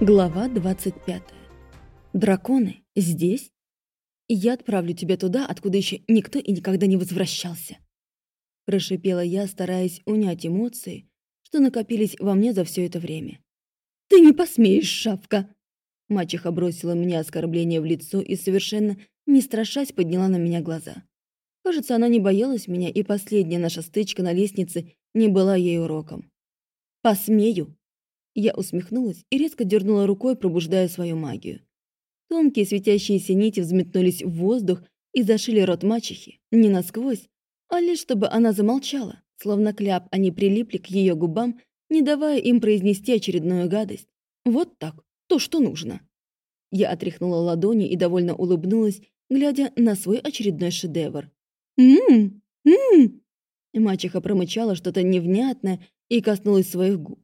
Глава 25. Драконы здесь? Я отправлю тебя туда, откуда еще никто и никогда не возвращался. Прошипела я, стараясь унять эмоции, что накопились во мне за все это время. «Ты не посмеешь, шавка!» Мачеха бросила мне оскорбление в лицо и, совершенно не страшась, подняла на меня глаза. Кажется, она не боялась меня, и последняя наша стычка на лестнице не была ей уроком. «Посмею!» Я усмехнулась и резко дернула рукой, пробуждая свою магию. Тонкие светящиеся нити взметнулись в воздух и зашили рот мачехи, не насквозь, а лишь чтобы она замолчала, словно кляп, они прилипли к ее губам, не давая им произнести очередную гадость. Вот так, то, что нужно. Я отряхнула ладони и довольно улыбнулась, глядя на свой очередной шедевр. «Ммм, ммм!» Мачеха промычала что-то невнятное и коснулась своих губ.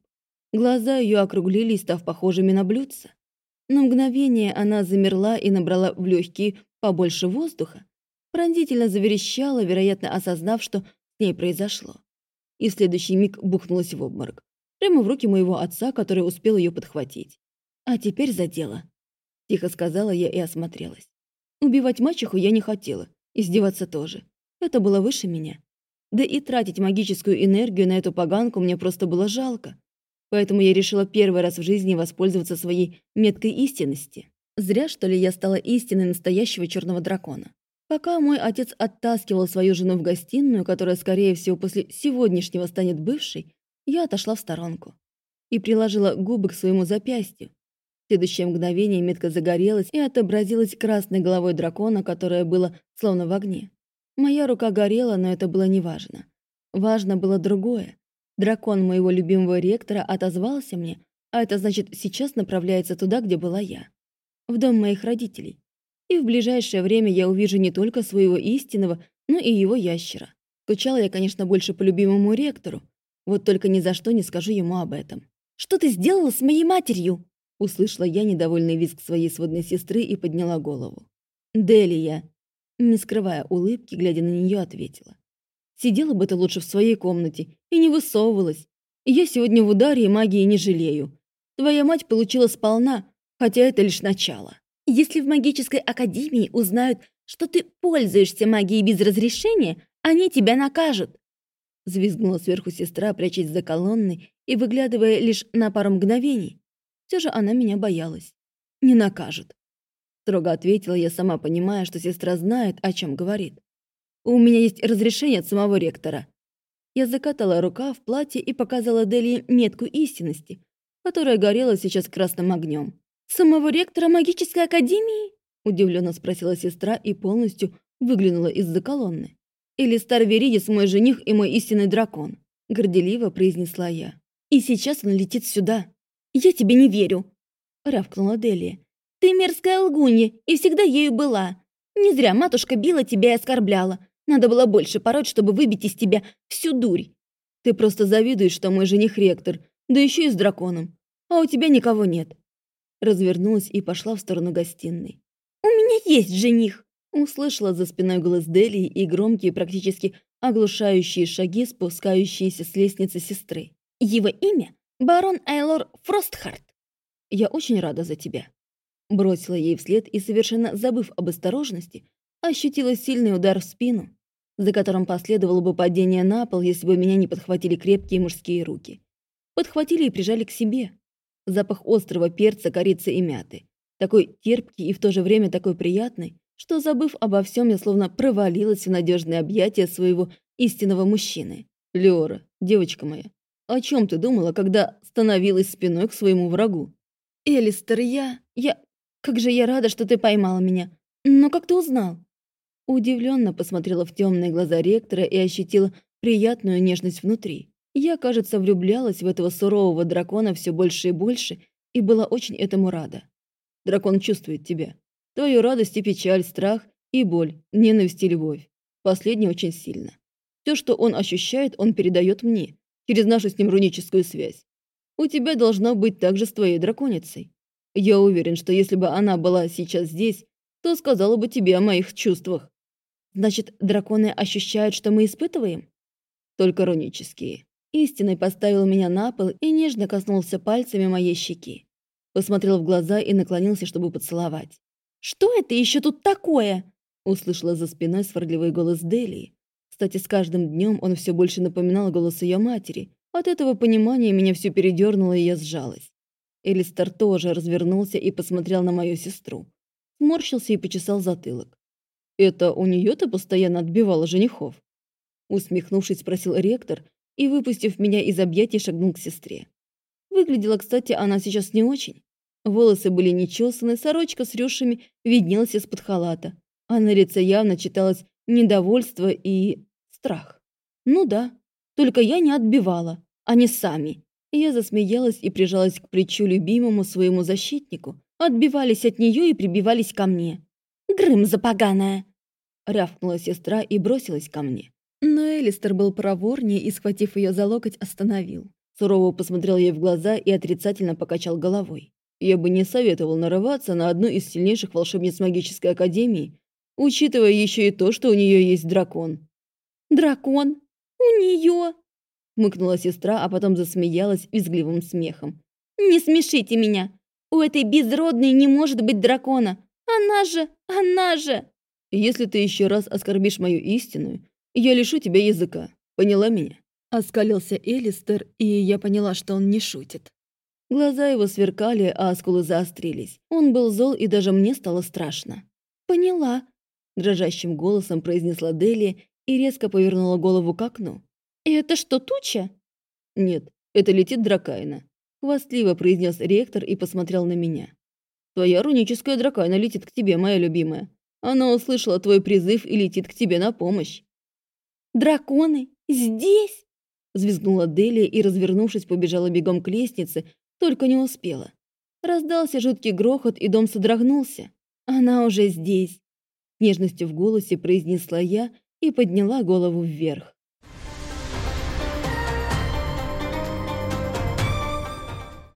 Глаза ее округлились, став похожими на блюдца. На мгновение она замерла и набрала в легкие побольше воздуха, пронзительно заверещала, вероятно, осознав, что с ней произошло. И в следующий миг бухнулась в обморок. Прямо в руки моего отца, который успел ее подхватить. «А теперь за дело», — тихо сказала я и осмотрелась. Убивать мачеху я не хотела, издеваться тоже. Это было выше меня. Да и тратить магическую энергию на эту поганку мне просто было жалко. Поэтому я решила первый раз в жизни воспользоваться своей меткой истинности. Зря, что ли, я стала истиной настоящего черного дракона. Пока мой отец оттаскивал свою жену в гостиную, которая, скорее всего, после сегодняшнего станет бывшей, я отошла в сторонку и приложила губы к своему запястью. В следующее мгновение метка загорелась и отобразилась красной головой дракона, которое было словно в огне. Моя рука горела, но это было неважно. Важно было другое. Дракон моего любимого ректора отозвался мне, а это значит, сейчас направляется туда, где была я. В дом моих родителей. И в ближайшее время я увижу не только своего истинного, но и его ящера. Скучала я, конечно, больше по любимому ректору. Вот только ни за что не скажу ему об этом. «Что ты сделала с моей матерью?» Услышала я недовольный визг своей сводной сестры и подняла голову. «Делия!» Не скрывая улыбки, глядя на нее, ответила. Сидела бы ты лучше в своей комнате и не высовывалась. Я сегодня в ударе и магии не жалею. Твоя мать получила сполна, хотя это лишь начало. Если в магической академии узнают, что ты пользуешься магией без разрешения, они тебя накажут. Звизгнула сверху сестра, прячась за колонной и выглядывая лишь на пару мгновений. Все же она меня боялась. Не накажут. Строго ответила я, сама понимая, что сестра знает, о чем говорит. У меня есть разрешение от самого ректора». Я закатала рука в платье и показала Дели метку истинности, которая горела сейчас красным огнем. «Самого ректора магической академии?» удивленно спросила сестра и полностью выглянула из-за колонны. «Или Стар Веридис мой жених и мой истинный дракон», горделиво произнесла я. «И сейчас он летит сюда». «Я тебе не верю», рявкнула Делия. «Ты мерзкая лгунья и всегда ею была. Не зря матушка била тебя и оскорбляла. Надо было больше пороть, чтобы выбить из тебя всю дурь. Ты просто завидуешь, что мой жених ректор, да еще и с драконом. А у тебя никого нет. Развернулась и пошла в сторону гостиной. «У меня есть жених!» Услышала за спиной голос Делии и громкие, практически оглушающие шаги, спускающиеся с лестницы сестры. «Его имя — барон Айлор Фростхарт. Я очень рада за тебя». Бросила ей вслед и, совершенно забыв об осторожности, ощутила сильный удар в спину, за которым последовало бы падение на пол, если бы меня не подхватили крепкие мужские руки. Подхватили и прижали к себе. Запах острого перца, корицы и мяты. Такой терпкий и в то же время такой приятный, что, забыв обо всем, я словно провалилась в надежное объятие своего истинного мужчины. Леора, девочка моя, о чем ты думала, когда становилась спиной к своему врагу? Элистер, я... я... Как же я рада, что ты поймала меня. Но как ты узнал? Удивленно посмотрела в темные глаза ректора и ощутила приятную нежность внутри. Я, кажется, влюблялась в этого сурового дракона все больше и больше и была очень этому рада. Дракон чувствует тебя. Твою радость и печаль, страх и боль, ненависть и любовь. Последнее очень сильно. Все, что он ощущает, он передает мне, через нашу с ним руническую связь. У тебя должно быть так же с твоей драконицей. Я уверен, что если бы она была сейчас здесь, то сказала бы тебе о моих чувствах. Значит, драконы ощущают, что мы испытываем? Только рунические. Истинный поставил меня на пол и нежно коснулся пальцами моей щеки. посмотрел в глаза и наклонился, чтобы поцеловать. «Что это еще тут такое?» услышала за спиной сварливый голос Делии. Кстати, с каждым днем он все больше напоминал голос ее матери. От этого понимания меня все передернуло, и я сжалась. Элистер тоже развернулся и посмотрел на мою сестру. Сморщился и почесал затылок. «Это у нее ты постоянно отбивала женихов?» Усмехнувшись, спросил ректор и, выпустив меня из объятий, шагнул к сестре. Выглядела, кстати, она сейчас не очень. Волосы были нечесаны, сорочка с рюшами виднелась из-под халата, а на лице явно читалось недовольство и страх. Ну да, только я не отбивала, они сами. Я засмеялась и прижалась к плечу любимому своему защитнику. Отбивались от нее и прибивались ко мне. «Грым запоганая!» Рявкнула сестра и бросилась ко мне. Но Элистер был проворнее и, схватив ее за локоть, остановил. Сурово посмотрел ей в глаза и отрицательно покачал головой. Я бы не советовал нарываться на одну из сильнейших волшебниц магической академии, учитывая еще и то, что у нее есть дракон. «Дракон? У нее?» Мыкнула сестра, а потом засмеялась визгливым смехом. «Не смешите меня! У этой безродной не может быть дракона! Она же, она же!» «Если ты еще раз оскорбишь мою истинную, я лишу тебя языка. Поняла меня?» Оскалился Элистер, и я поняла, что он не шутит. Глаза его сверкали, а скулы заострились. Он был зол, и даже мне стало страшно. «Поняла», – дрожащим голосом произнесла Дели и резко повернула голову к окну. «Это что, туча?» «Нет, это летит дракайна», – хвастливо произнес ректор и посмотрел на меня. «Твоя руническая дракайна летит к тебе, моя любимая. Она услышала твой призыв и летит к тебе на помощь». «Драконы? Здесь?» Взвизгнула Делия и, развернувшись, побежала бегом к лестнице, только не успела. Раздался жуткий грохот, и дом содрогнулся. Она уже здесь. Нежностью в голосе произнесла я и подняла голову вверх.